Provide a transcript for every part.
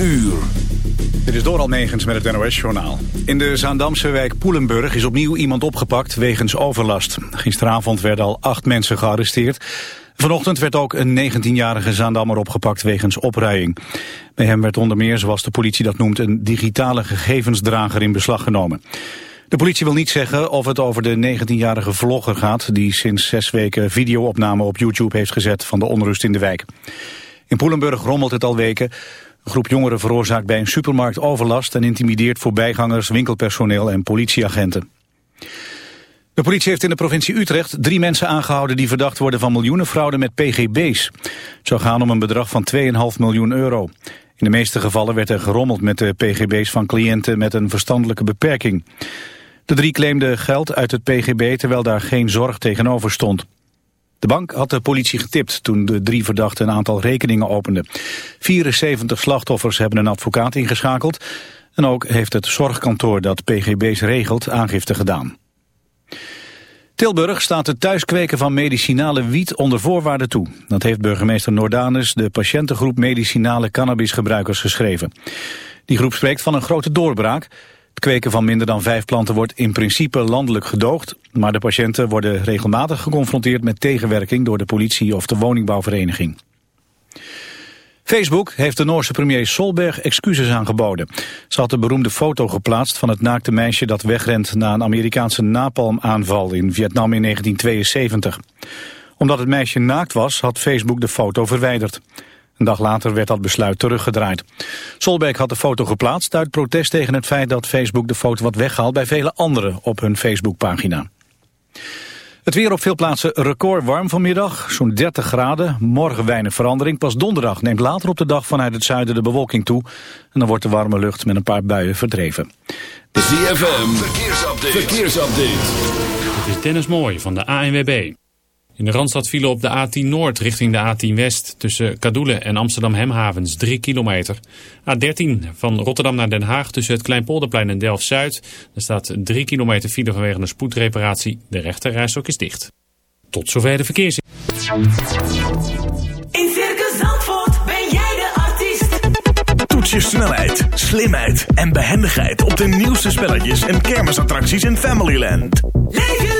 uur. Dit is Doral Megens met het NOS-journaal. In de Zaandamse wijk Poelenburg is opnieuw iemand opgepakt wegens overlast. Gisteravond werden al acht mensen gearresteerd. Vanochtend werd ook een 19-jarige Zaandammer opgepakt wegens opruiing. Bij hem werd onder meer, zoals de politie dat noemt, een digitale gegevensdrager in beslag genomen. De politie wil niet zeggen of het over de 19-jarige vlogger gaat... die sinds zes weken videoopname op YouTube heeft gezet van de onrust in de wijk. In Poelenburg rommelt het al weken. Een groep jongeren veroorzaakt bij een supermarkt overlast... en intimideert voorbijgangers, winkelpersoneel en politieagenten. De politie heeft in de provincie Utrecht drie mensen aangehouden... die verdacht worden van miljoenenfraude met pgb's. Het zou gaan om een bedrag van 2,5 miljoen euro. In de meeste gevallen werd er gerommeld met de pgb's van cliënten... met een verstandelijke beperking. De drie claimden geld uit het pgb terwijl daar geen zorg tegenover stond. De bank had de politie getipt toen de drie verdachten een aantal rekeningen openden. 74 slachtoffers hebben een advocaat ingeschakeld. En ook heeft het zorgkantoor dat pgb's regelt aangifte gedaan. Tilburg staat het thuiskweken van medicinale wiet onder voorwaarden toe. Dat heeft burgemeester Nordanus de patiëntengroep medicinale cannabisgebruikers geschreven. Die groep spreekt van een grote doorbraak. Kweken van minder dan vijf planten wordt in principe landelijk gedoogd, maar de patiënten worden regelmatig geconfronteerd met tegenwerking door de politie of de woningbouwvereniging. Facebook heeft de Noorse premier Solberg excuses aangeboden. Ze had de beroemde foto geplaatst van het naakte meisje dat wegrent na een Amerikaanse napalmaanval in Vietnam in 1972. Omdat het meisje naakt was, had Facebook de foto verwijderd. Een dag later werd dat besluit teruggedraaid. Solberg had de foto geplaatst uit protest tegen het feit dat Facebook de foto wat weghaalt bij vele anderen op hun Facebookpagina. Het weer op veel plaatsen record warm vanmiddag, zo'n 30 graden. Morgen weinig verandering. Pas donderdag neemt later op de dag vanuit het zuiden de bewolking toe. En dan wordt de warme lucht met een paar buien verdreven. De ZFM, verkeersupdate. verkeersupdate. Het is Dennis Mooi van de ANWB. In de Randstad vielen op de A10 Noord richting de A10 West tussen Kadoelen en Amsterdam Hemhavens 3 kilometer. A13 van Rotterdam naar Den Haag tussen het Kleinpolderplein en Delft-Zuid. Er staat 3 kilometer file vanwege een spoedreparatie. De rechterrijstok is dicht. Tot zover de verkeers. In Circus Zandvoort ben jij de artiest. Toets je snelheid, slimheid en behendigheid op de nieuwste spelletjes en kermisattracties in Familyland. Leef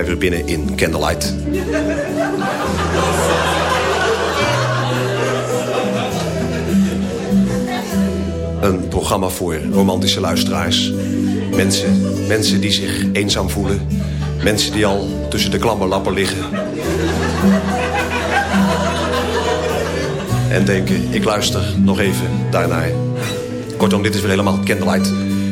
Wij weer binnen in Candlelight. Een programma voor romantische luisteraars. Mensen, mensen die zich eenzaam voelen. Mensen die al tussen de klamme lappen liggen. En denken, ik luister nog even daarnaar. Kortom, dit is weer helemaal Candlelight.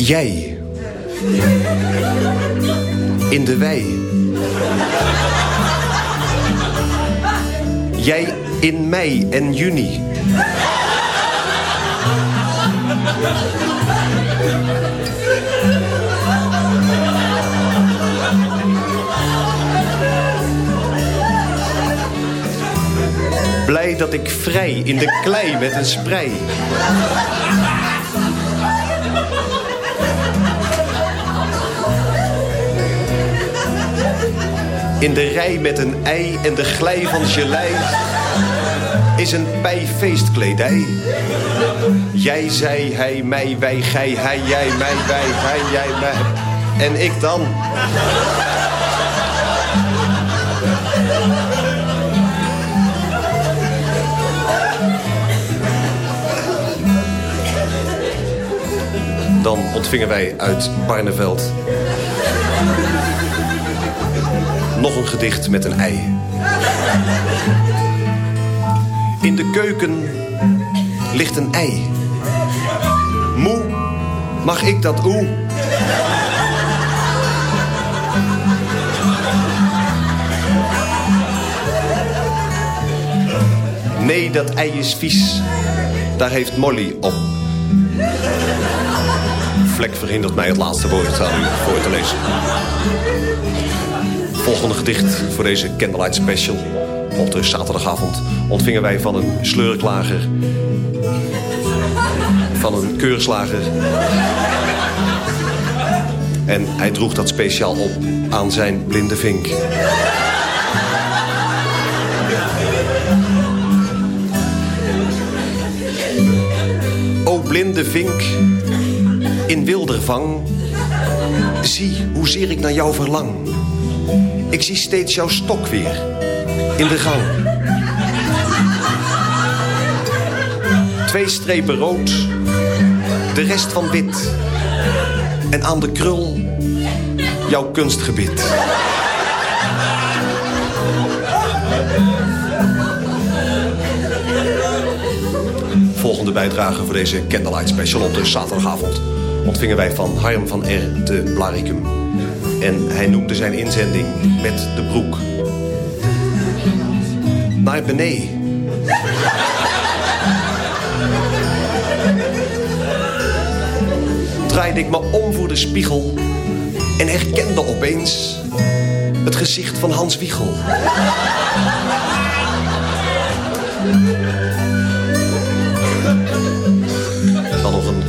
Jij. In de wei. Jij in mei en juni. Blij dat ik vrij in de klei met een sprei. In de rij met een ei en de glij van gelei is een feestkledij. Jij, zij, hij, mij, wij, gij, hij, jij, mij, wij, hij, jij, mij. En ik dan. Dan ontvingen wij uit Barneveld nog een gedicht met een ei. In de keuken ligt een ei. Moe, mag ik dat oe? Nee, dat ei is vies. Daar heeft Molly op. Vlek verhindert mij het laatste woord aan u voor te lezen. Volgende gedicht voor deze Candlelight Special. Op de zaterdagavond ontvingen wij van een sleurklager. Van een keurslager. En hij droeg dat speciaal op aan zijn blinde vink. O blinde vink, in wildervang, zie hoezeer ik naar jou verlang. Ik zie steeds jouw stok weer in de gang. Twee strepen rood, de rest van wit. En aan de krul jouw kunstgebit. Volgende bijdrage voor deze Candlelight Special op de zaterdagavond ontvingen wij van Harm van R. te Blaricum. En hij noemde zijn inzending met de broek. Naar beneden. Draaide ik me om voor de spiegel en herkende opeens het gezicht van Hans Wiegel.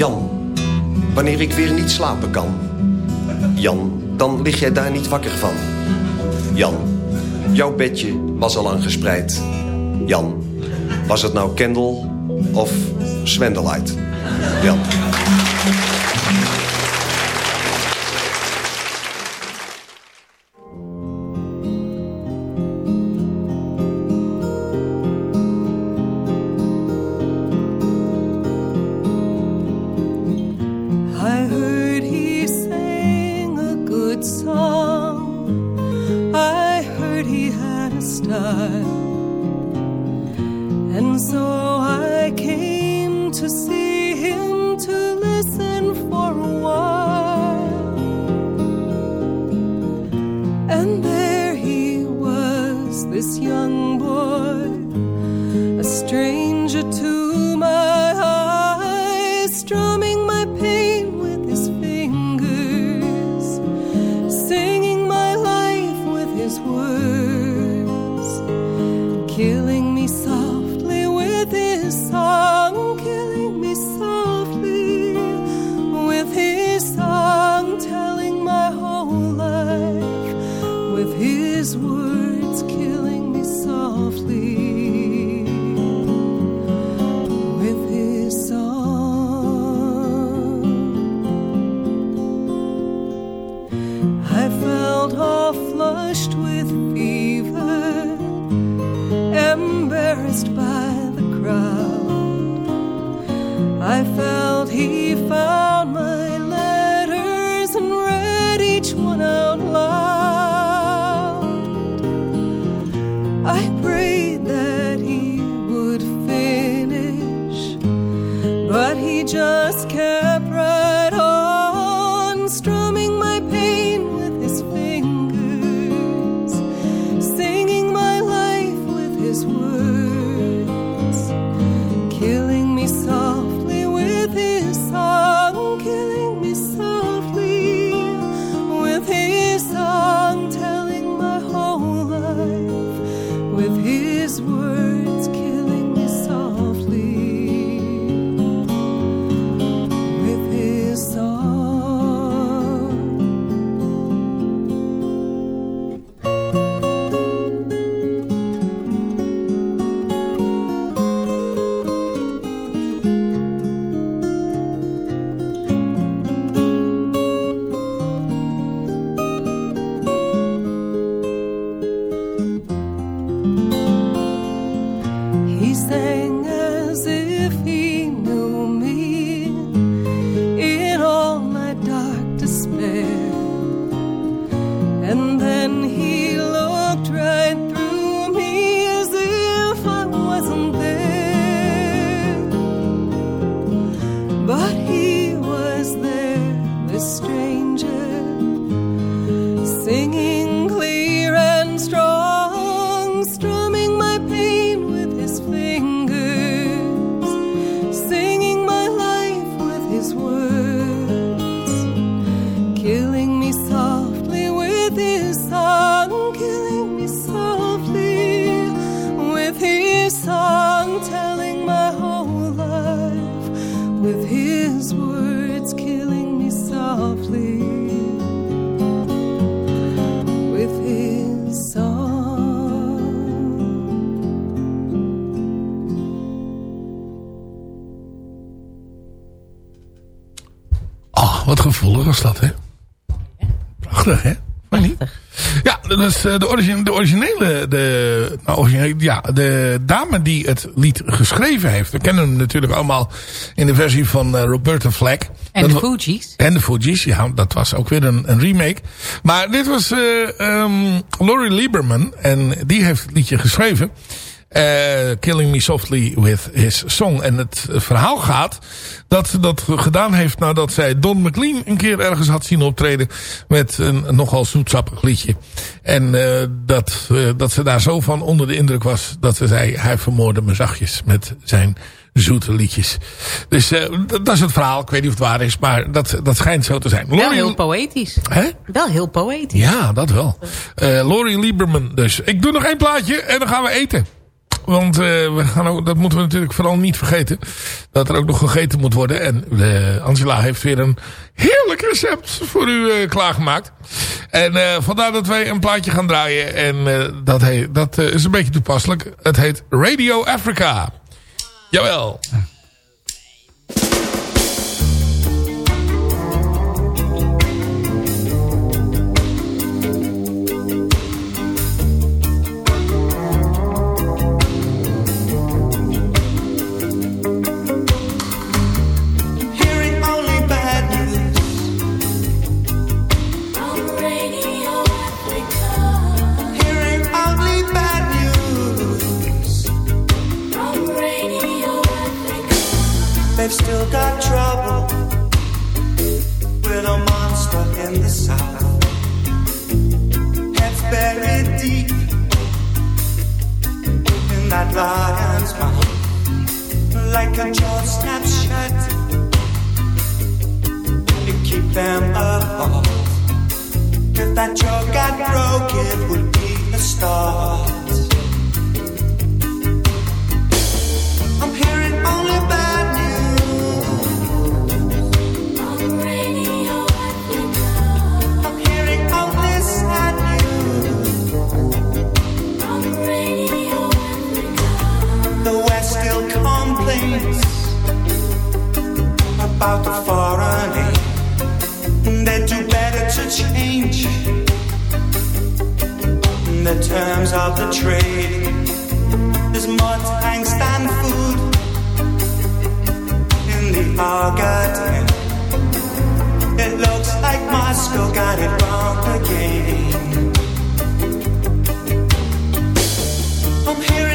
Jan, wanneer ik weer niet slapen kan. Jan, dan lig jij daar niet wakker van. Jan, jouw bedje was al lang gespreid. Jan, was het nou Candle of Swendelight? Jan. Wat gevoelig was dat, hè? Prachtig, hè? Niet? Ja, dat is eh, de, origine, de originele, de, nou, originele, ja, de dame die het lied geschreven heeft. We kennen hem natuurlijk allemaal in de versie van eh, Roberta Flack. En Dat de Fugees. En de Fugees, ja, dat was ook weer een, een remake. Maar dit was ehm, Laurie Lieberman en die heeft het liedje geschreven. Eh, Killing Me Softly With His Song. En het verhaal gaat dat ze dat gedaan heeft nadat zij Don McLean een keer ergens had zien optreden met een, nogal zoetsappig liedje. En eh, dat, eh, dat ze daar zo van onder de indruk was dat ze zei, hij vermoorde me zachtjes met zijn zoete liedjes. Dus eh, dat, dat is het verhaal. Ik weet niet of het waar is, maar dat, dat schijnt zo te zijn. Wel heel poëtisch. Hè? Wel heel poëtisch. Ja, dat wel. Eh Laurie Lieberman dus. Ik doe nog één plaatje en dan gaan we eten. Want eh, we gaan ook, dat moeten we natuurlijk vooral niet vergeten. Dat er ook nog gegeten moet worden. En eh, Angela heeft weer een heerlijk recept voor u eh, klaargemaakt. En vandaar dat wij een plaatje gaan draaien. En dat, heet, dat is een beetje toepasselijk. Het heet Radio Africa. Jawel. We've still got trouble with a monster in the south. Heads buried deep in that lion's mouth, like a jaw snapped shut. You keep them apart. If that jaw got broken, it would be a star. About the foreign aid. They do better to change the terms of the trade. There's more tanks than food in the Argentine. It looks like Moscow got it wrong again. I'm hearing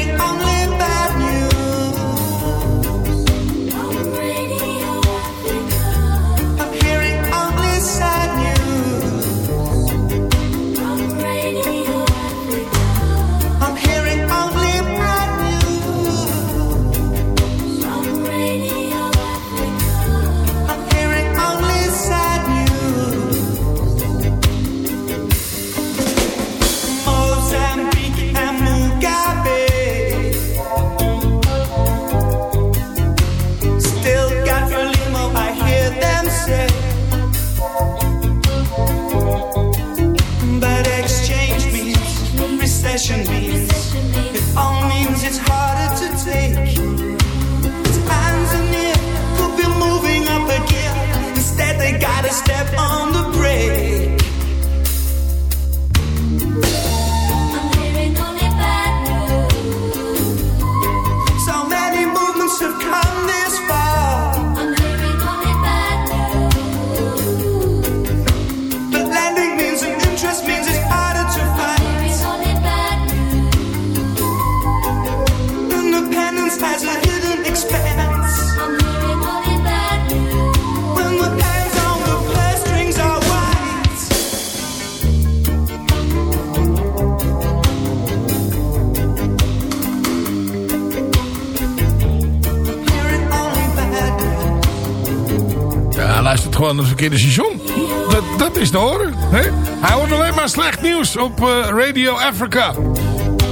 verkeerde station. Dat, dat is te horen. Hè? Hij hoort alleen maar slecht nieuws op eh, Radio Africa.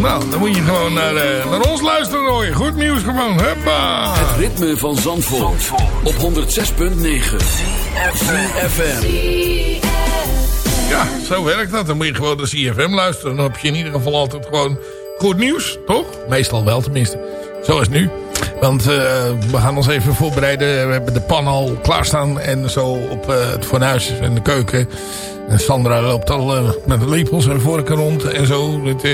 Nou, dan moet je gewoon naar, eh, naar ons luisteren hoor. Goed nieuws gewoon. Huppa. Het ritme van Zandvoort, op 106.9 FM. Ja, zo werkt dat. Dan moet je gewoon naar CFM luisteren. Dan heb je in ieder geval altijd gewoon goed nieuws. Toch? Meestal wel tenminste. Zoals nu. Want eh, we gaan ons even voorbereiden. We hebben de pan al klaarstaan. En zo op eh, het fornuis en de keuken. En Sandra loopt al eh, met de lepels en vorken rond. En zo. Het,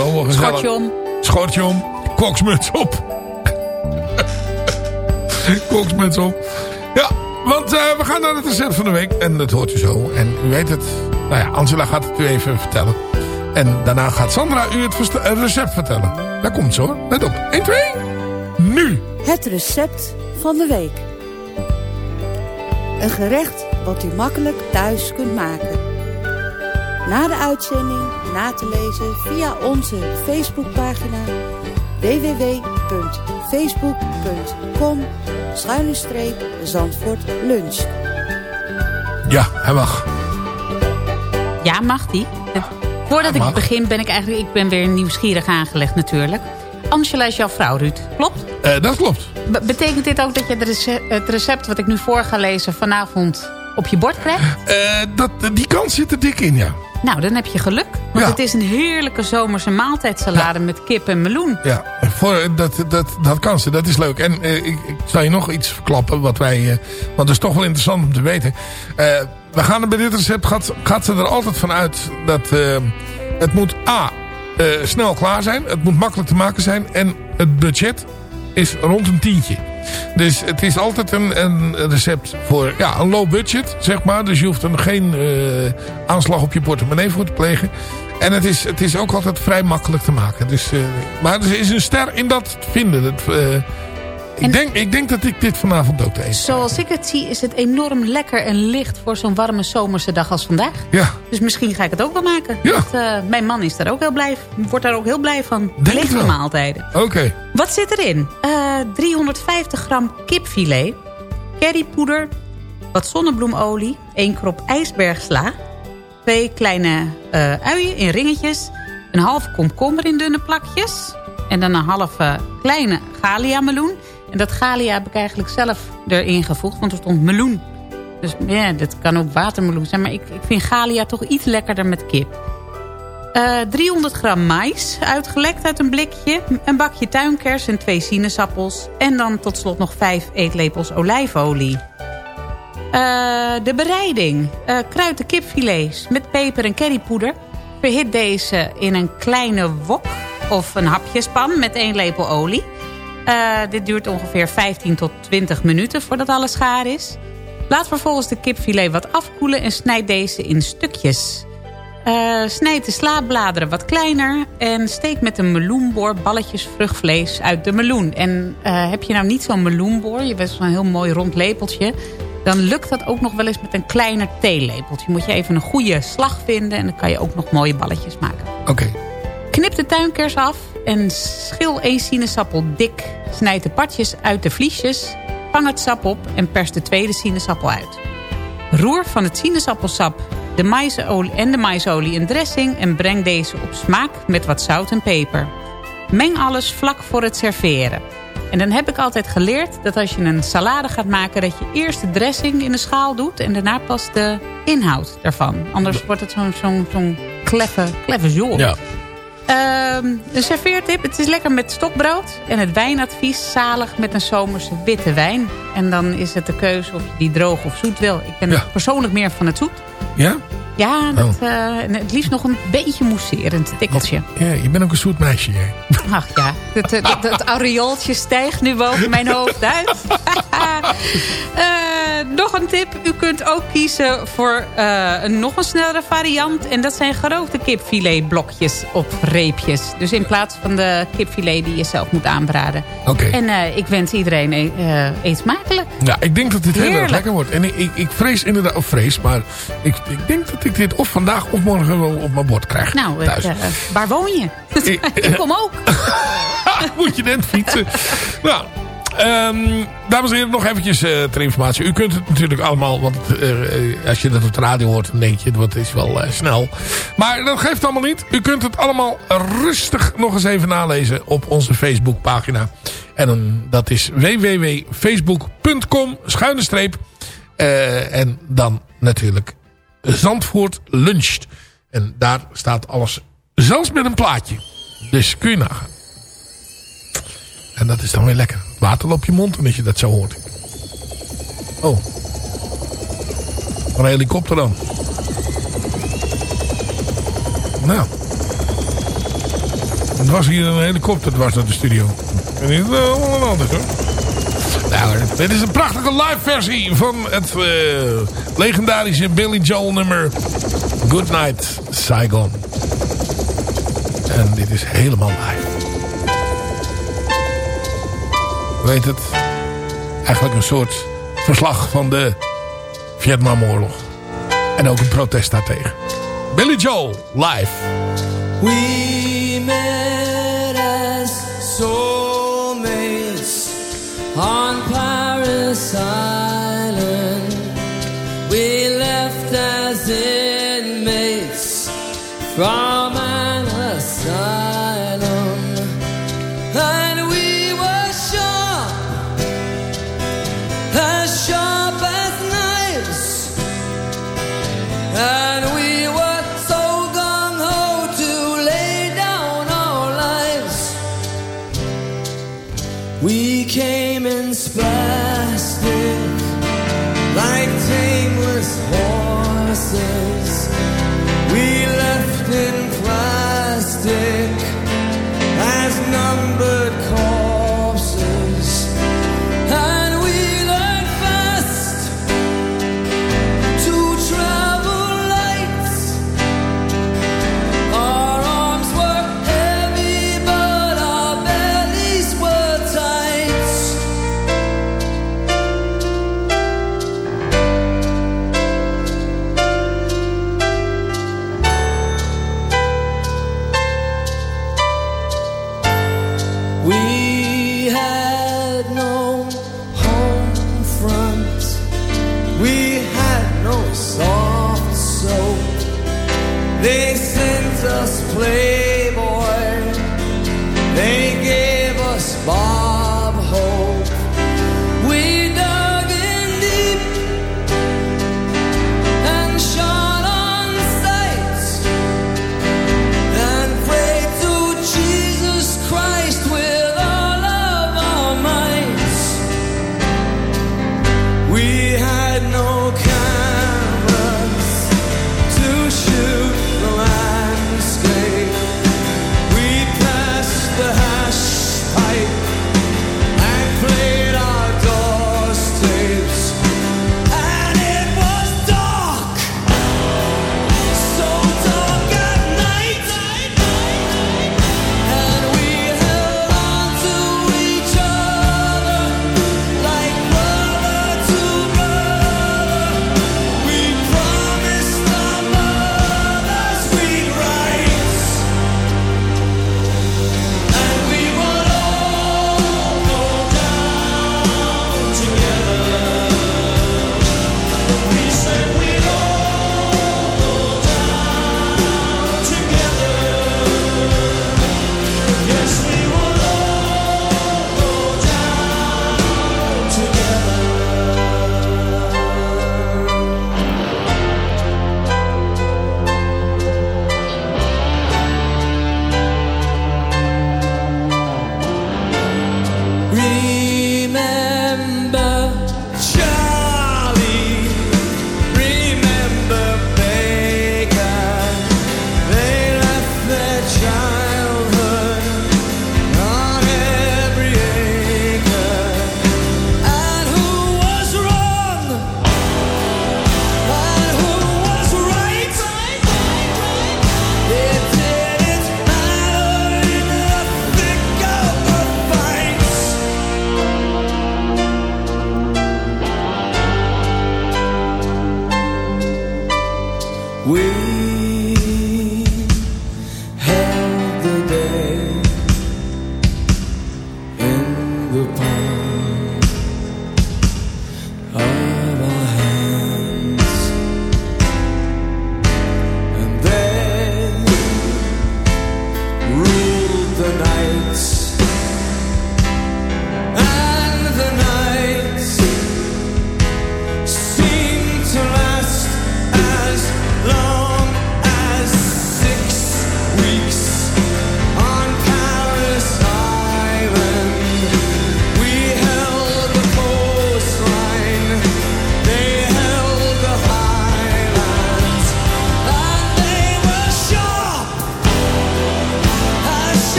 allemaal gezellig. Schortje om. Schortje om. Koksmuts op. Koksmuts op. Ja, want we gaan naar het recept van de week. En dat hoort u zo. En u weet het. Nou ja, Angela gaat het u even vertellen. En daarna gaat Sandra u het recept vertellen. Daar komt ze hoor. Let op. 1, 2. Nu. Het recept van de week. Een gerecht wat u makkelijk thuis kunt maken. Na de uitzending na te lezen via onze Facebookpagina www.facebook.com Zandvoort Lunch. Ja, hij mag. Ja, mag die? Voordat mag. ik begin ben ik eigenlijk... Ik ben weer nieuwsgierig aangelegd natuurlijk. Angela is jouw vrouw, Ruud. Klopt? Eh, dat klopt. Be- betekent dit ook dat je het recept, het recept wat ik nu voor ga lezen vanavond op je bord krijgt? Eh, dat, die kans zit er dik in, ja. Nou, dan heb je geluk. Want Ja. het is een heerlijke zomerse maaltijdsalade met kip en meloen. Ja, voor, dat, dat, dat kan ze. Dat is leuk. En eh, ik, ik zal je nog iets verklappen. Wat wij, want dat is toch wel interessant om te weten. We gaan er bij dit recept, gaat, gaat ze er altijd van uit dat het moet A, snel klaar zijn. Het moet makkelijk te maken zijn. En het budget is rond een tientje. Dus het is altijd een, een recept voor ja, een low budget, zeg maar. Dus je hoeft er geen eh, aanslag op je portemonnee voor te plegen. En het is, het is ook altijd vrij makkelijk te maken. Dus, eh, maar er is een ster in dat vinden. Het, eh, ik, denk, ik denk dat ik dit vanavond ook eet. Zoals ik het zie is het enorm lekker en licht voor zo'n warme zomerse dag als vandaag. Ja. Dus misschien ga ik het ook wel maken. Ja. Want, eh, mijn man is daar ook heel blij, wordt daar ook heel blij van. Denk maaltijden. Oké. Wat zit erin? Eh 350 gram kipfilet, currypoeder, wat zonnebloemolie, 1 krop ijsbergsla, twee kleine eh, uien in ringetjes, een halve komkommer in dunne plakjes en dan een halve kleine galia meloen. En dat galia heb ik eigenlijk zelf erin gevoegd, want er stond meloen. Dus ja, dat kan ook watermeloen zijn, maar ik, ik vind galia toch iets lekkerder met kip. Eh, 300 gram mais, uitgelekt uit een blikje. Een bakje tuinkers en twee sinaasappels. En dan tot slot nog 5 eetlepels olijfolie. Eh, de bereiding. Eh kruid de kipfilets met peper en currypoeder. Verhit deze in een kleine wok of een hapjespan met 1 lepel olie. Eh, dit duurt ongeveer 15 tot 20 minuten voordat alles gaar is. Laat vervolgens de kipfilet wat afkoelen en snijd deze in stukjes. Eh, snijd de slaapbladeren wat kleiner en steek met een meloenboor balletjes vruchtvlees uit de meloen. En eh, heb je nou niet zo'n meloenboor, je hebt zo'n heel mooi rond lepeltje... dan lukt dat ook nog wel eens met een kleiner theelepeltje. Moet je even een goede slag vinden en dan kan je ook nog mooie balletjes maken. Oké. Knip de tuinkers af en schil één sinaasappel dik. Snijd de partjes uit de vliesjes. Vang het sap op en pers de tweede sinaasappel uit. Roer van het sinaasappelsap de maisolie en de maisolie in dressing... en breng deze op smaak met wat zout en peper. Meng alles vlak voor het serveren. En dan heb ik altijd geleerd dat als je een salade gaat maken... dat je eerst de dressing in de schaal doet... en daarna pas de inhoud daarvan. Anders wordt het zo'n zo'n zo'n kleffe, kleffe zool. Ja. Ehm, een serveertip. Het is lekker met stokbrood. En het wijnadvies zalig met een zomerse witte wijn. En dan is het de keuze of je die droog of zoet wil. Ik ben Ja. persoonlijk meer van het zoet. Ja? Ja, dat, eh, het liefst nog een beetje mousserend tikkeltje. Ja, je bent ook een zoet meisje. Hè? Ach ja, het, het, het, het aureooltje stijgt nu boven mijn hoofd uit. Eh, nog een tip. U kunt ook kiezen voor eh, een nog een snellere variant. En dat zijn gerookte kipfiletblokjes op reepjes. Dus in plaats van de kipfilet die je zelf moet aanbraden. Oké. En eh, ik wens iedereen e- eh, eet smakelijk. Ja, ik denk dat dit heel erg lekker wordt. En ik, ik, ik vrees inderdaad, of vrees, maar ik, ik denk dat ik dit of vandaag of morgen wel op mijn bord krijg. Nou, thuis. ik, eh, waar woon je? Ik- ik kom ook. Moet je net fietsen. nou, ehm, dames en heren, nog eventjes eh, ter informatie. U kunt het natuurlijk allemaal, want eh, eh, als je dat op de radio hoort, dan denk je, dat is wel eh, snel. Maar dat geeft allemaal niet. U kunt het allemaal rustig nog eens even nalezen op onze Facebookpagina. En dan, dat is www.facebook.com schuine streep. Eh, en dan natuurlijk Zandvoort luncht. En daar staat alles, zelfs met een plaatje. Dus kun je nagaan. En dat is dan weer lekker. Water op je mond als je dat zo hoort. Oh. Een helikopter dan. Nou. Het was hier een helikopter dwars naar de studio. En hier is allemaal anders hoor. Nou, dit is een prachtige live versie van het eh, legendarische Billy Joel nummer Good Night Saigon. En dit is helemaal live. Weet het? Eigenlijk een soort verslag van de Vietnamoorlog. En ook een protest daartegen. Billy Joel, live. We met soulmates on Paris Island. We left as inmates from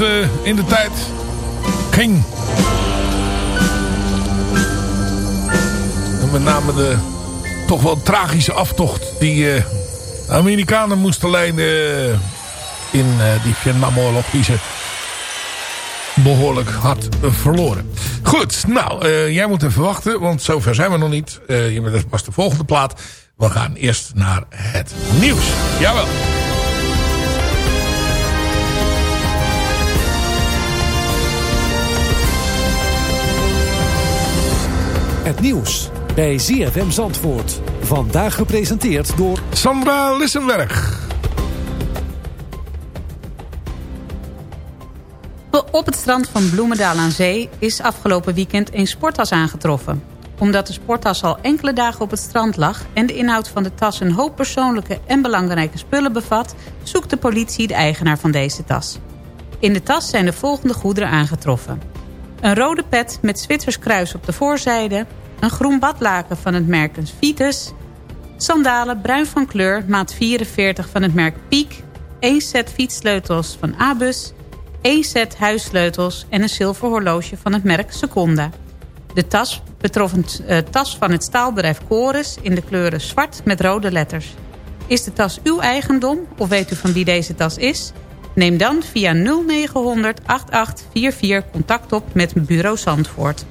uh, in de tijd ging. En met name de toch wel tragische aftocht die uh, de Amerikanen moesten leiden in die Vietnamoorlog die ze behoorlijk hard verloren. Goed, nou, jij moet even wachten, want zover zijn we nog niet. Uh, bent pas de volgende plaat. We gaan eerst naar het nieuws. Jawel. Het nieuws bij ZFM Zandvoort. Vandaag gepresenteerd door... Sandra Lissenberg. Op het strand van Bloemendaal aan Zee is afgelopen weekend een sporttas aangetroffen. Omdat de sporttas al enkele dagen op het strand lag... en de inhoud van de tas een hoop persoonlijke en belangrijke spullen bevat... zoekt de politie de eigenaar van deze tas. In de tas zijn de volgende goederen aangetroffen. Een rode pet met Zwitsers kruis op de voorzijde... een groen badlaken van het merk Vitus... sandalen bruin van kleur, maat 44 van het merk Piek... één set fietssleutels van Abus één set huissleutels en een zilver horloge van het merk Seconda. De tas betrof een uh, tas van het staalbedrijf Chorus in de kleuren zwart met rode letters. Is de tas uw eigendom of weet u van wie deze tas is? Neem dan via 0900 8844 contact op met bureau Zandvoort.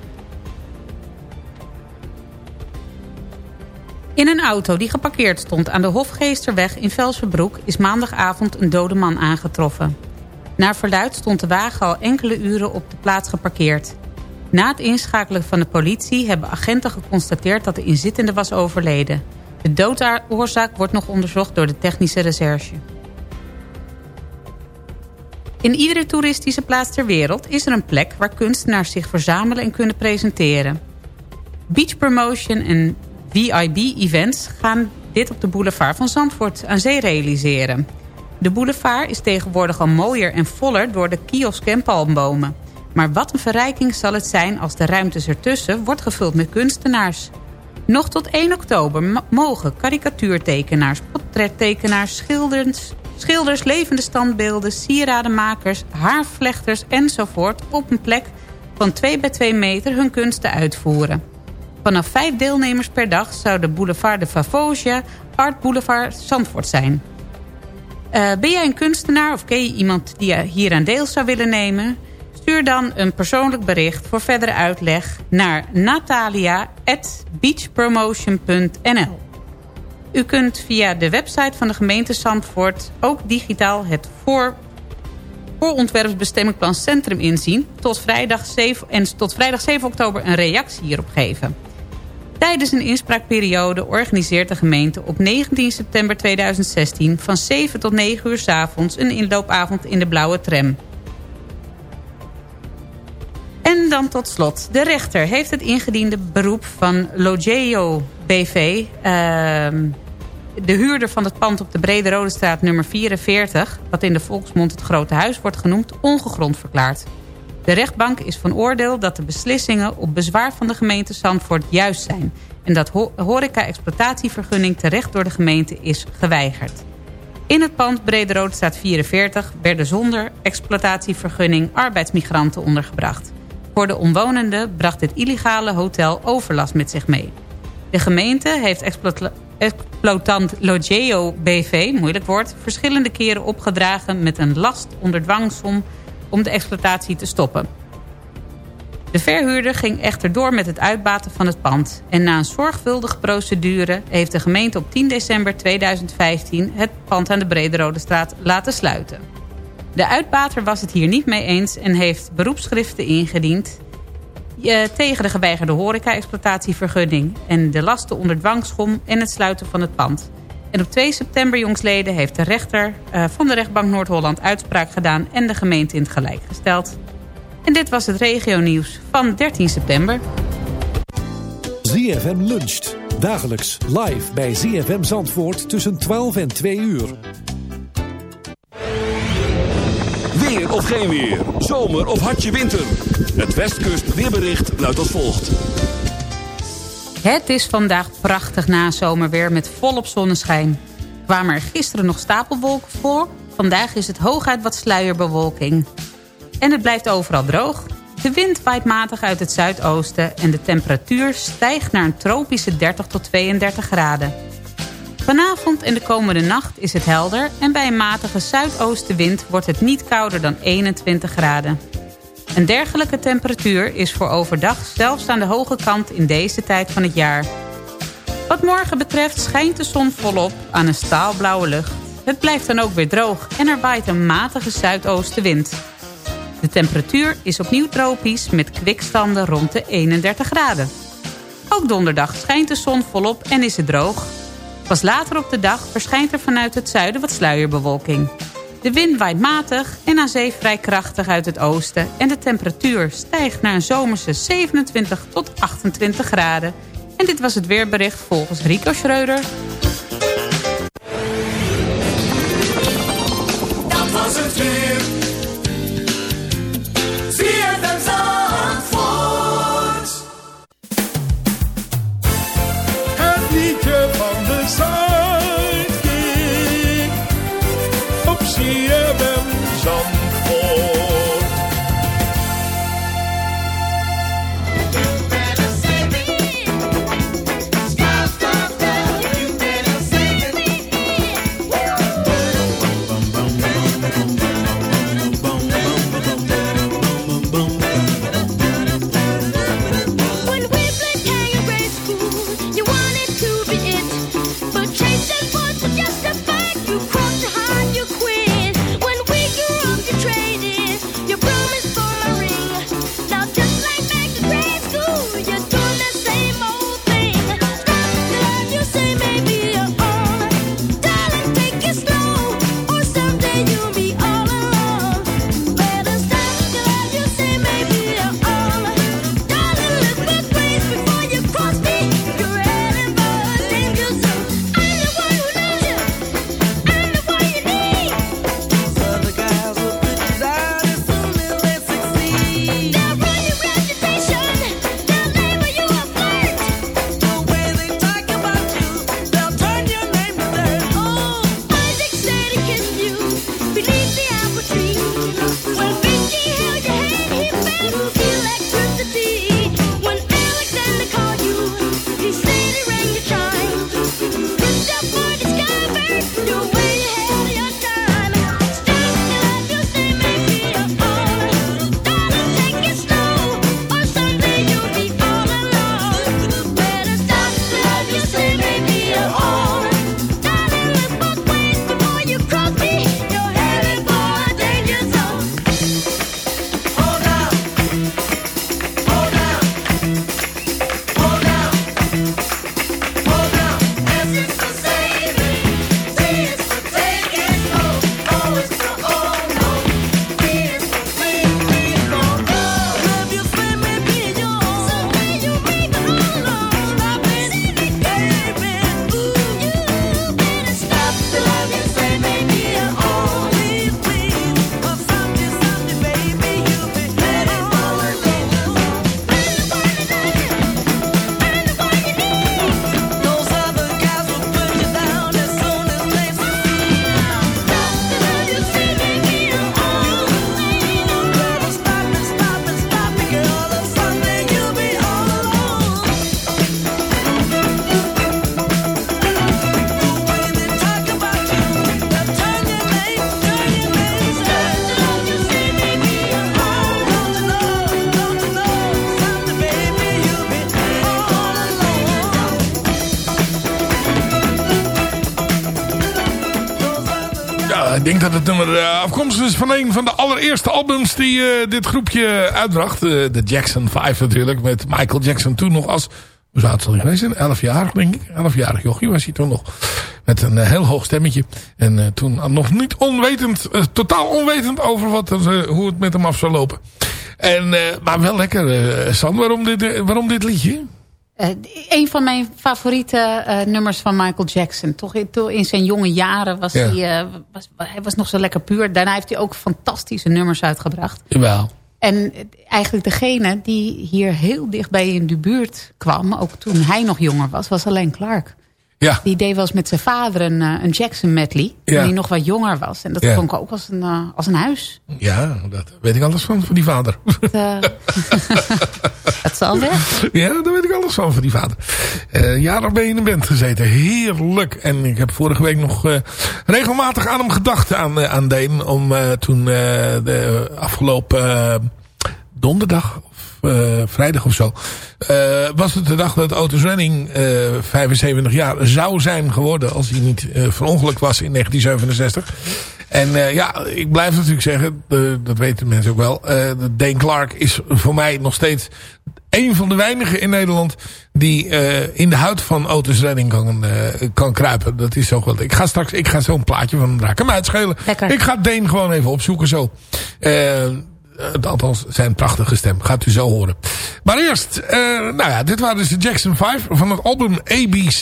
In een auto die geparkeerd stond aan de Hofgeesterweg in Velsenbroek... is maandagavond een dode man aangetroffen. Naar verluid stond de wagen al enkele uren op de plaats geparkeerd. Na het inschakelen van de politie hebben agenten geconstateerd dat de inzittende was overleden. De doodoorzaak wordt nog onderzocht door de technische recherche. In iedere toeristische plaats ter wereld is er een plek waar kunstenaars zich verzamelen en kunnen presenteren. Beach Promotion en VIB-events gaan dit op de boulevard van Zandvoort aan zee realiseren. De boulevard is tegenwoordig al mooier en voller door de kiosk en palmbomen. Maar wat een verrijking zal het zijn als de ruimtes ertussen wordt gevuld met kunstenaars. Nog tot 1 oktober mogen karikatuurtekenaars, portrettekenaars, schilders, schilders, levende standbeelden, sieradenmakers, haarvlechters enzovoort op een plek van 2 bij 2 meter hun kunsten uitvoeren. Vanaf 5 deelnemers per dag zou de boulevard de Favosia Art Boulevard Zandvoort zijn. Uh, ben jij een kunstenaar of ken je iemand die hier aan deel zou willen nemen? Stuur dan een persoonlijk bericht voor verdere uitleg naar natalia.beachpromotion.nl U kunt via de website van de gemeente Zandvoort ook digitaal het voor, voorontwerpsbestemmingplan Centrum inzien... Tot vrijdag 7, en tot vrijdag 7 oktober een reactie hierop geven. Tijdens een inspraakperiode organiseert de gemeente op 19 september 2016... van 7 tot 9 uur s avonds een inloopavond in de blauwe tram. En dan tot slot. De rechter heeft het ingediende beroep van Logeo BV... Ehm, de huurder van het pand op de Brede Rode Straat nummer 44... wat in de volksmond het Grote Huis wordt genoemd, ongegrond verklaard. De rechtbank is van oordeel dat de beslissingen op bezwaar van de gemeente Zandvoort juist zijn... en dat horeca-exploitatievergunning terecht door de gemeente is geweigerd. In het pand Brede Roodstraat 44 werden zonder exploitatievergunning arbeidsmigranten ondergebracht. Voor de omwonenden bracht dit illegale hotel overlast met zich mee. De gemeente heeft exploitant Logeo BV, moeilijk woord, verschillende keren opgedragen met een last onder dwangsom om de exploitatie te stoppen. De verhuurder ging echter door met het uitbaten van het pand. En na een zorgvuldige procedure heeft de gemeente op 10 december 2015... het pand aan de Brederode straat laten sluiten. De uitbater was het hier niet mee eens en heeft beroepsschriften ingediend... Eh, tegen de geweigerde horeca-exploitatievergunning... en de lasten onder dwangsom en het sluiten van het pand... En op 2 september jongsleden heeft de rechter uh, van de rechtbank Noord-Holland uitspraak gedaan... en de gemeente in het gelijk gesteld. En dit was het regionieuws van 13 september. ZFM luncht. Dagelijks live bij ZFM Zandvoort tussen 12 en 2 uur. Of geen weer. Zomer of hartje winter. Het Westkust weerbericht luidt als volgt. Het is vandaag prachtig nazomerweer met volop zonneschijn. Kwamen er gisteren nog stapelwolken voor? Vandaag is het hooguit wat sluierbewolking. En het blijft overal droog. De wind waait matig uit het zuidoosten... en de temperatuur stijgt naar een tropische 30 tot 32 graden. Vanavond en de komende nacht is het helder... en bij een matige zuidoostenwind wordt het niet kouder dan 21 graden. Een dergelijke temperatuur is voor overdag zelfs aan de hoge kant in deze tijd van het jaar. Wat morgen betreft schijnt de zon volop aan een staalblauwe lucht. Het blijft dan ook weer droog en er waait een matige zuidoostenwind. De temperatuur is opnieuw tropisch met kwikstanden rond de 31 graden. Ook donderdag schijnt de zon volop en is het droog. Pas later op de dag verschijnt er vanuit het zuiden wat sluierbewolking. De wind waait matig en aan zee vrij krachtig uit het oosten... en de temperatuur stijgt naar een zomerse 27 tot 28 graden. En dit was het weerbericht volgens Rico Schreuder. Dat het nummer eh, afkomstig is van een van de allereerste albums die eh, dit groepje uitbracht. Eh, de Jackson 5 natuurlijk, met Michael Jackson toen nog als... Hoe zou het zal geweest zijn? Elfjarig denk ik. Elfjarig jochie was hij toen nog. Met een heel hoog stemmetje. En toen nog niet onwetend, totaal onwetend over wat hoe het met hem af zou lopen. En, maar wel lekker. San, waarom dit, waarom dit liedje? Eh, een van mijn favoriete eh, nummers van Michael Jackson. Toch in, in zijn jonge jaren was Ja. hij, eh, was, hij was nog zo lekker puur. Daarna heeft hij ook fantastische nummers uitgebracht. Jawel. En eigenlijk degene die hier heel dichtbij in de buurt kwam... ook toen hij nog jonger was, was alleen Clark. Ja. Die deed eens met zijn vader een, eh, een Jackson medley. Ja. Toen hij nog wat jonger was. En dat Ja. vond ik ook als een, eh, als een huis. Ja, dat weet ik alles van, van die vader. Eh, dat zal wel. Ja, daar weet ik alles van, van die vader. Eh jaren ben je in een band gezeten. Heerlijk. En ik heb vorige week nog regelmatig aan hem gedacht, aan, aan Deen. Om toen de afgelopen donderdag vrijdag of zo... eh, was het de dag dat Otis Redding eh 75 jaar zou zijn geworden... als hij niet eh verongelukt was in 1967. En eh, ja, ik blijf natuurlijk zeggen, eh, dat weten mensen ook wel... eh Dane Clark is voor mij nog steeds een van de weinigen in Nederland... die eh, in de huid van Otis Redding kan, eh, kan kruipen. Dat is zo wel. Ik ga straks ik ga zo'n plaatje van hem. Kan mij uitschelen. Lekker. Ik ga Dane gewoon even opzoeken zo. Eh, althans, zijn prachtige stem. Gaat u zo horen. Maar eerst, eh, nou ja, dit waren dus de Jackson 5 van het album ABC.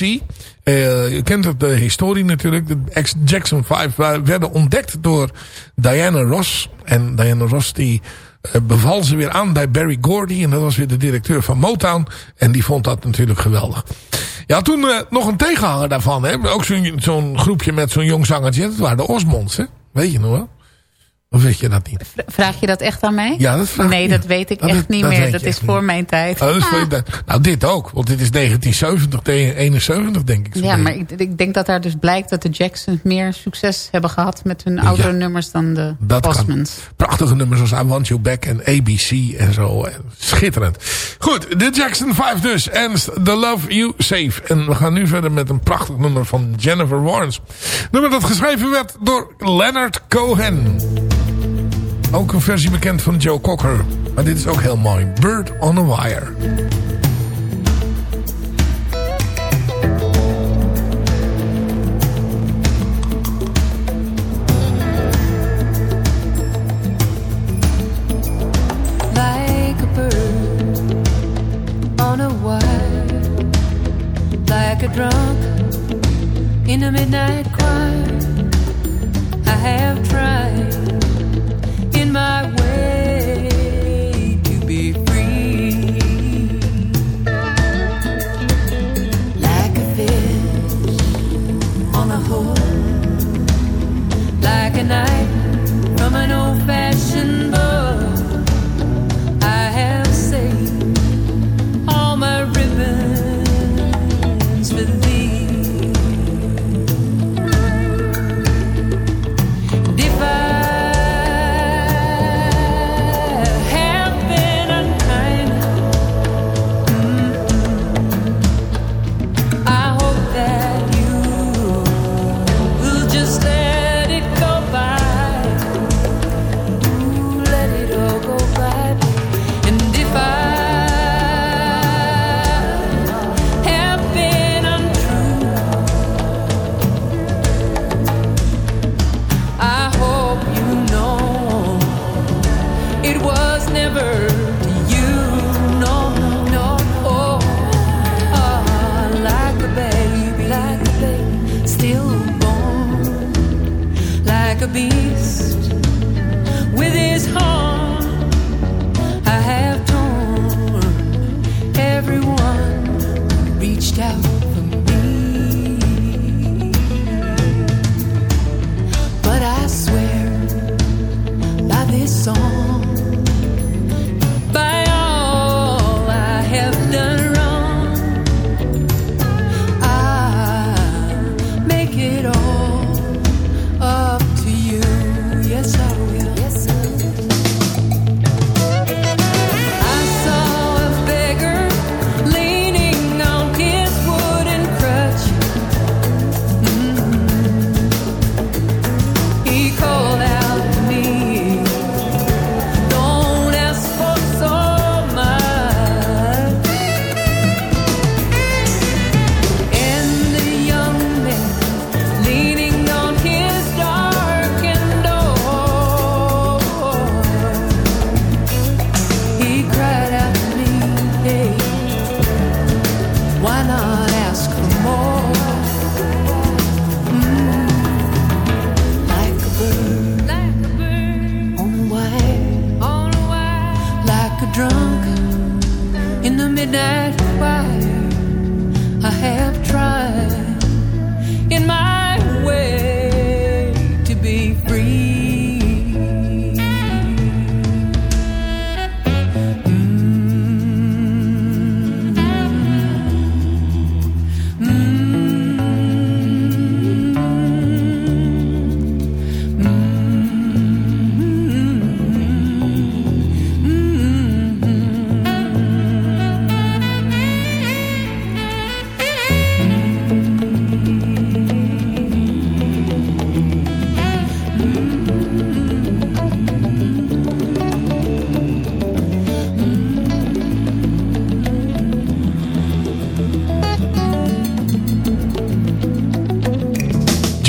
Eh, je kent het, de historie natuurlijk. De Jackson 5 wa- werden ontdekt door Diana Ross. En Diana Ross die eh, beval ze weer aan bij Barry Gordy. En dat was weer de directeur van Motown. En die vond dat natuurlijk geweldig. Ja, toen eh, nog een tegenhanger daarvan. Hè? Ook zo'n zo'n groepje met zo'n jong zangertje. Dat waren de Osmonds, hè? Weet je nog wel? Of weet je dat niet? Vraag je dat echt aan mij? Ja, dat vraag Nee, dat weet ik Dat- echt niet dat meer. Dat is voor niet. mijn tijd. Oh, dat is voor je tijd. Nou, dit ook. Want dit is 1970 tegen 71, denk ik. zo'n Ja, maar ik, ik denk dat daar dus blijkt dat de Jacksons meer succes hebben gehad met hun oudere nummers dan de. Osmonds. Prachtige nummers als I Want You Back en ABC en zo. En Schitterend. Goed, de Jackson 5 dus. En The Love You Save. En we gaan nu verder met een prachtig nummer van Jennifer Warnes. Nummer dat geschreven werd door Leonard Cohen. Ook een versie bekend van Joe Cocker. Maar dit is ook heel mooi. Bird on a Wire. like a bird on a wire, like a drunk in a midnight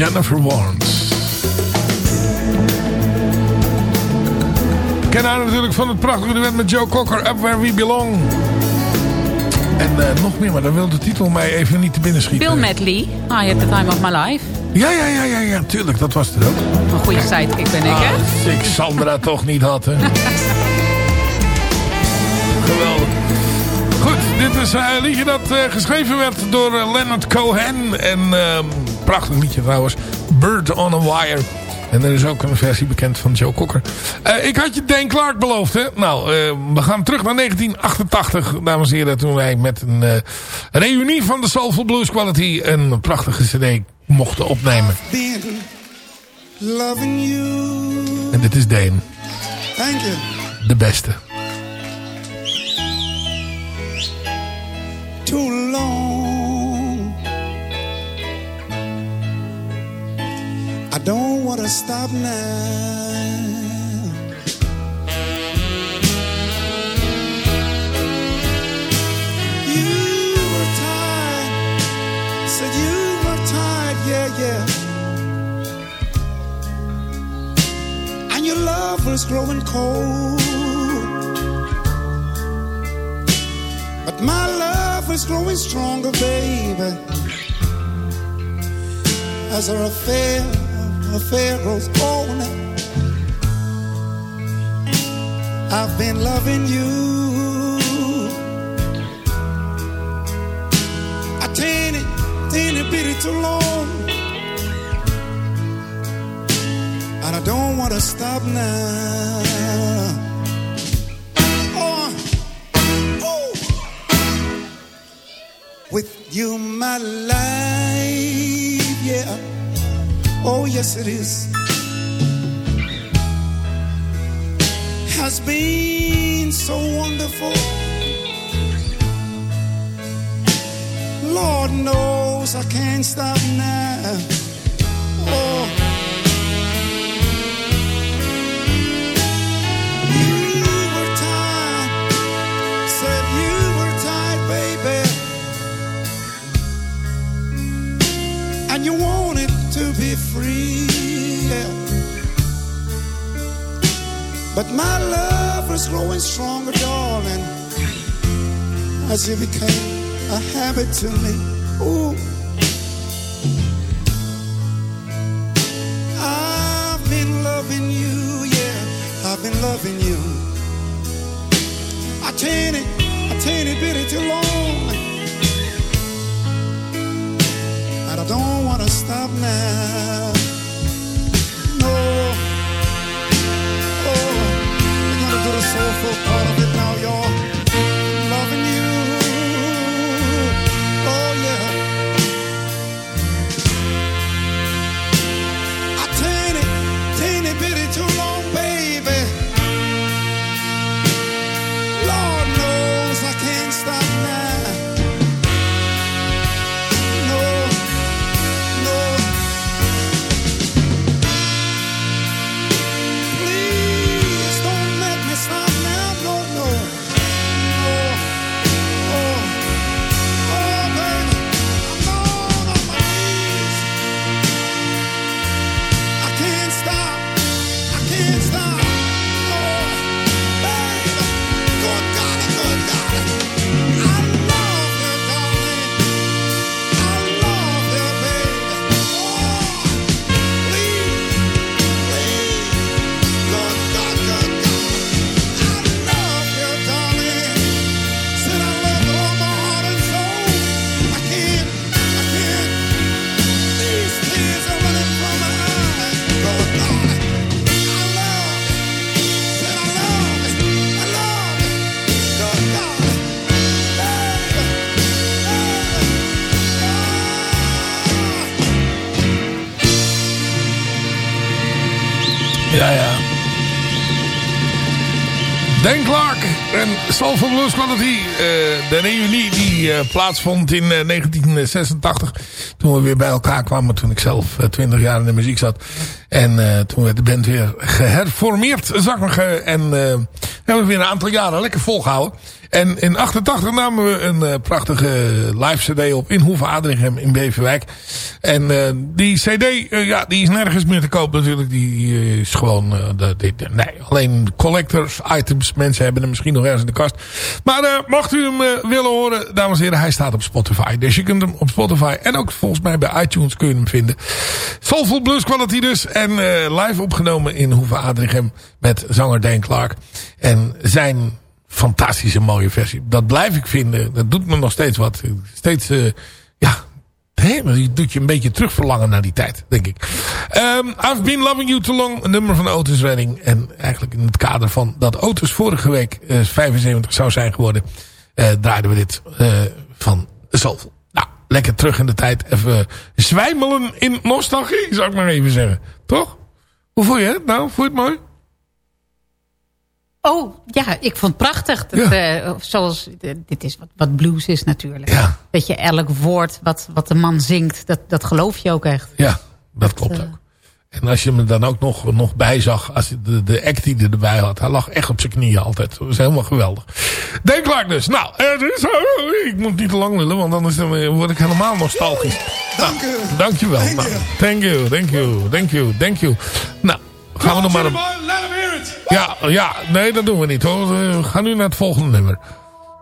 Jennifer Warnes. Ik ken haar natuurlijk van het prachtige duet met Joe Cocker, Up Where We Belong. En eh, nog meer, maar dan wil de titel mij even niet te binnen schieten. Bill Medley, I Had The Time Of My Life. Ja, ja, ja, ja, ja, tuurlijk, dat was het ook. Een goede sidekick ben ik, hè? Als ik Sandra toch niet had, hè. Geweldig. Goed, dit is een liedje dat eh, geschreven werd door eh, Leonard Cohen. En ehm, prachtig liedje trouwens. Bird on a Wire. En er is ook een versie bekend van Joe Cocker. Eh, ik had je Dane Clark beloofd, hè? Nou, eh, we gaan terug naar 1988, dames en heren. Toen wij met een eh, reunie van de Soulful Blues Quality een prachtige cd mochten opnemen. loving you. En dit is Dane, Thank you. de beste. Too long. Don't want to stop now. You were tired. Said you were tired. Yeah, yeah. And your love was growing cold. But my love is growing stronger, baby. As our affair, affair grows older. I've been loving you. A teeny, teeny bitty too long. And I don't want to stop now. Oh, oh with you my life yeah oh yes it is. Has been so wonderful. Lord knows i can't stop now. Oh free. Yeah. But my love was growing stronger, darling, as it became a habit to me. Ooh. I've been loving you, yeah, I've been loving you. A teeny, a teeny bitty too long. and I don't stop now. No, oh, we're gonna do the soulful part of it de reunie die eh, plaatsvond in eh, 1986. Toen we weer bij elkaar kwamen. Toen ik zelf eh, 20 jaar in de muziek zat. En eh, toen werd de band weer geherformeerd, zag eh, en eh, hebben we weer een aantal jaren lekker volgehouden. En in 88 namen we een eh, prachtige live cd op in Hoeve Adrichem in Beverwijk. En eh, die cd, eh, ja, die is nergens meer te koop natuurlijk. Die is gewoon, nee, alleen collectors items. Mensen hebben hem misschien nog ergens in de kast. Maar mocht u hem willen horen, dames en heren, hij staat op Spotify. Dus je kunt hem op Spotify en ook volgens mij bij iTunes kun je hem vinden. Soulful Blues Quality dus. En live opgenomen in Hoeve Adrichem met zanger Dane Clark. En zijn fantastische mooie versie. Dat blijf ik vinden. Dat doet me nog steeds wat. Steeds, eh, ja, hè, dat doet je een beetje terugverlangen naar die tijd, denk ik. Ehm, I've Been Loving You Too Long, een nummer van Otis Redding. En eigenlijk in het kader van dat Otis vorige week eh, 75 zou zijn geworden... eh, draaiden we dit eh, van Soulful. Nou, lekker terug in de tijd. Even zwijmelen in nostalgie, zou ik maar even zeggen. Toch? Hoe voel je het nou? Voel je het mooi? Oh, ja, ik vond het prachtig. Dat, eh, zoals, eh, dit is wat, wat blues is natuurlijk. Dat je elk woord wat, wat de man zingt, dat, dat geloof je ook echt. Ja, dat klopt eh, ook. En als je me dan ook nog, nog bij zag, als je de, de act die er erbij had, hij lag echt op zijn knieën altijd. Dat was helemaal geweldig. Denk Clark dus. Nou, dus, ik moet niet te lang willen, want anders dan, word ik helemaal nostalgisch. Dank u. Nou, dankjewel. Thank nou, thank you, thank you, thank you, thank you. Nou, gaan we nog maar... Een... Ja, ja, nee, dat doen we niet hoor. We gaan nu naar het volgende nummer.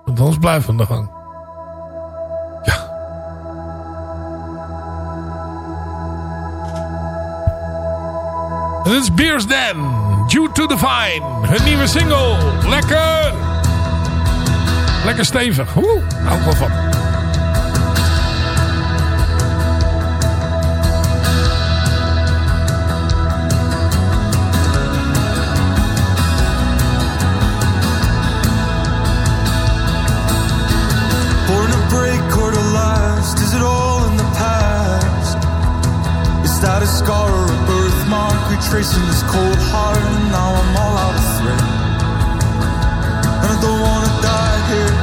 Want anders blijven we aan de gang. En dit is Beers Dan. Due to the Fine. Hun nieuwe single. Lekker. Lekker stevig. Oeh, hou ik wel van. Scar or a birthmark retracing this cold heart? And now I'm all out of thread. And I don't wanna die here.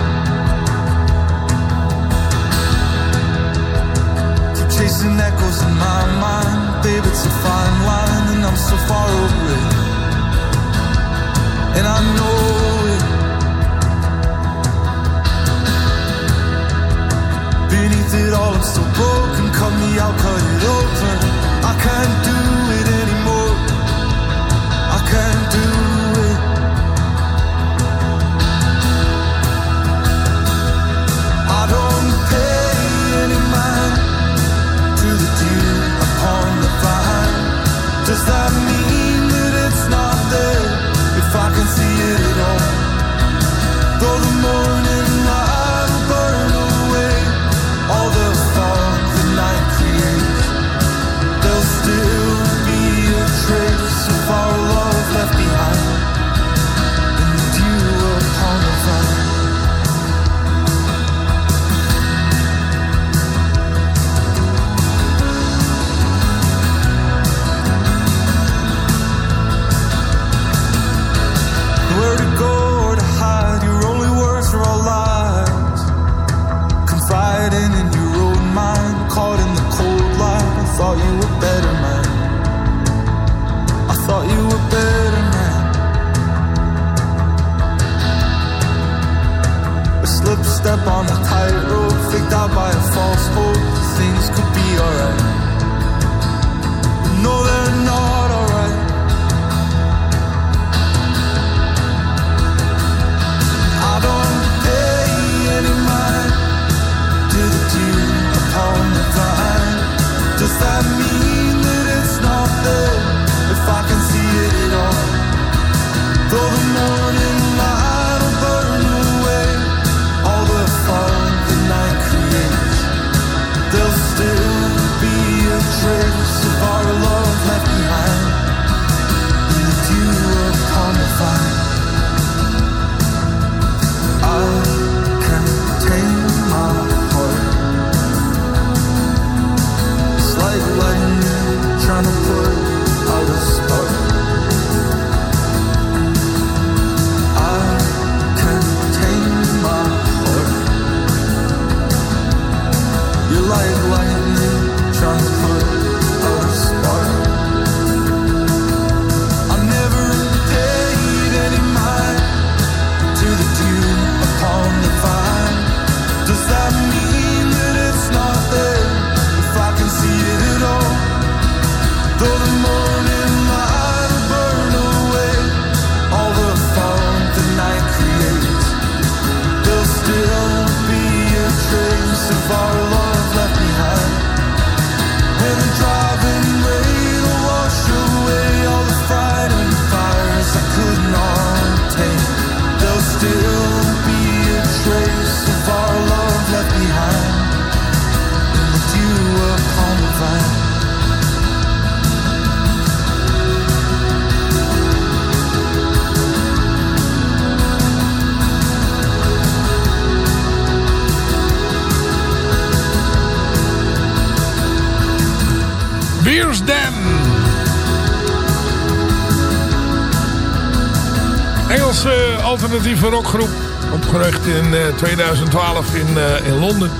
Keep chasing echoes in my mind. Babe, it's a fine line, and I'm so far away. And I know it. Beneath it all, I'm still broken. Cut me out, cut it open. Alternatieve rockgroep. Opgericht in eh, 2012 in, eh, in Londen.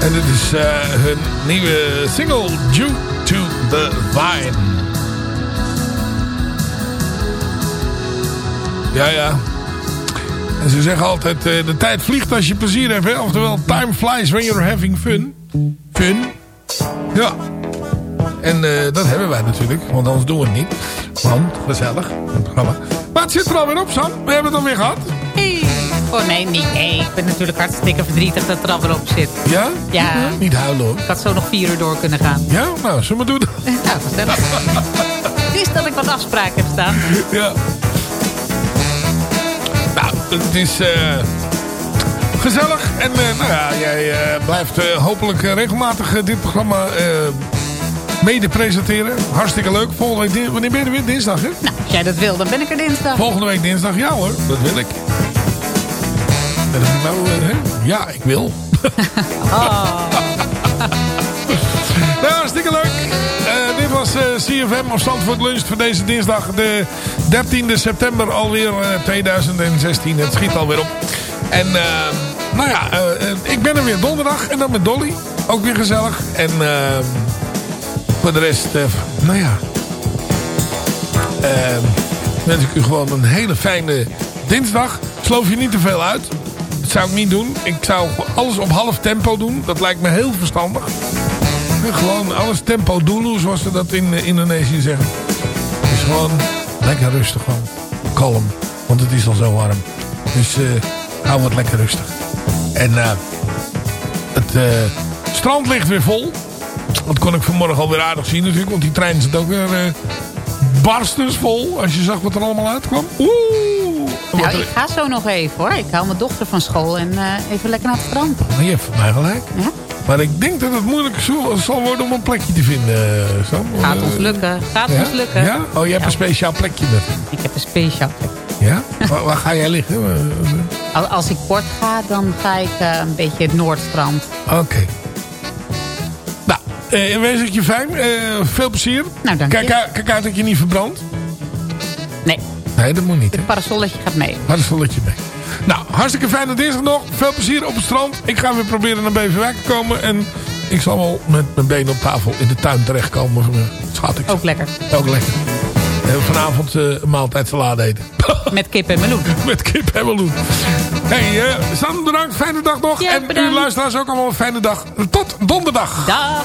En dit is eh, hun nieuwe single Due to the Vine. Ja, ja. En ze zeggen altijd, eh, de tijd vliegt als je plezier hebt. Hè? Oftewel, time flies when you're having fun. Fun. Ja. En eh, dat hebben wij natuurlijk, want anders doen we het niet. Want, gezellig, programma. Het zit er alweer op, Sam. We hebben het alweer gehad. Hey. Oh nee, niet. Nee, ik ben natuurlijk hartstikke verdrietig dat het er alweer op zit. Ja? Ja. Niet huilen hoor. Ik had zo nog vier uur door kunnen gaan. Ja? Nou, zullen we doen? Nou, gezellig. Het is dat ik wat afspraken heb staan. Ja. Nou, het is eh, gezellig. En eh, nou ja, jij eh, blijft hopelijk regelmatig dit programma mede presenteren. Hartstikke leuk. Volgende week, wanneer ben je er weer? Dinsdag, hè? Nou, als jij dat wil, dan ben ik er dinsdag. Volgende week dinsdag, ja hoor. Dat wil ik. En dan nou, hè? Ja, ik wil. Nou, hartstikke leuk. Eh, dit was eh, CFM op Zandvoort Lunch voor deze dinsdag, de 13e september alweer eh, 2016. Het schiet alweer op. En eh, nou ja, ik ben er weer donderdag en dan met Dolly. Ook weer gezellig. En eh, voor de rest, eh, nou ja, eh, wens ik u gewoon een hele fijne dinsdag. Sloof je niet te veel uit. Dat zou ik niet doen. Ik zou alles op half tempo doen. Dat lijkt me heel verstandig. Gewoon alles tempo dulu, zoals ze dat in eh, Indonesië zeggen. Het is gewoon lekker rustig gewoon. Kalm. Want het is al zo warm. Dus eh, hou het lekker rustig. En het strand ligt weer vol. Dat kon ik vanmorgen alweer aardig zien natuurlijk. Want die trein zit ook weer barstens vol. Als je zag wat er allemaal uitkwam. Oeh. Nou, er- ik ga zo nog even hoor. Ik haal mijn dochter van school en eh, even lekker naar het strand. Maar je hebt voor mij gelijk. Ja? Maar ik denk dat het moeilijk zal- worden om een plekje te vinden, eh, Sam. Gaat ons lukken. Gaat ja? ons lukken. Ja? Oh, je hebt een speciaal plekje met Ik heb een speciaal plek. Ja? waar, waar ga jij liggen? Al- Als ik kort ga, dan ga ik een beetje het Noordstrand. Oké. Eh, wens ik je fijn. Eh, veel plezier. Nou, dank kijk, je. uit, kijk uit dat je niet verbrandt. Nee, Nee, dat moet niet. het parasolletje gaat mee. Parasolletje mee. Nou, hartstikke fijne dinsdag nog. Veel plezier op het strand. Ik ga weer proberen naar Beverwijk te komen. En ik zal wel met mijn benen op tafel in de tuin terechtkomen. Schat ik. Ook lekker. Ook lekker. En vanavond eh, een maaltijd salade eten. Met kip en meloen. Met kip en meloen. Hey, eh Sam, bedankt. Fijne dag nog. Ja, en u luisteraars ook allemaal een fijne dag. Tot donderdag. Dag.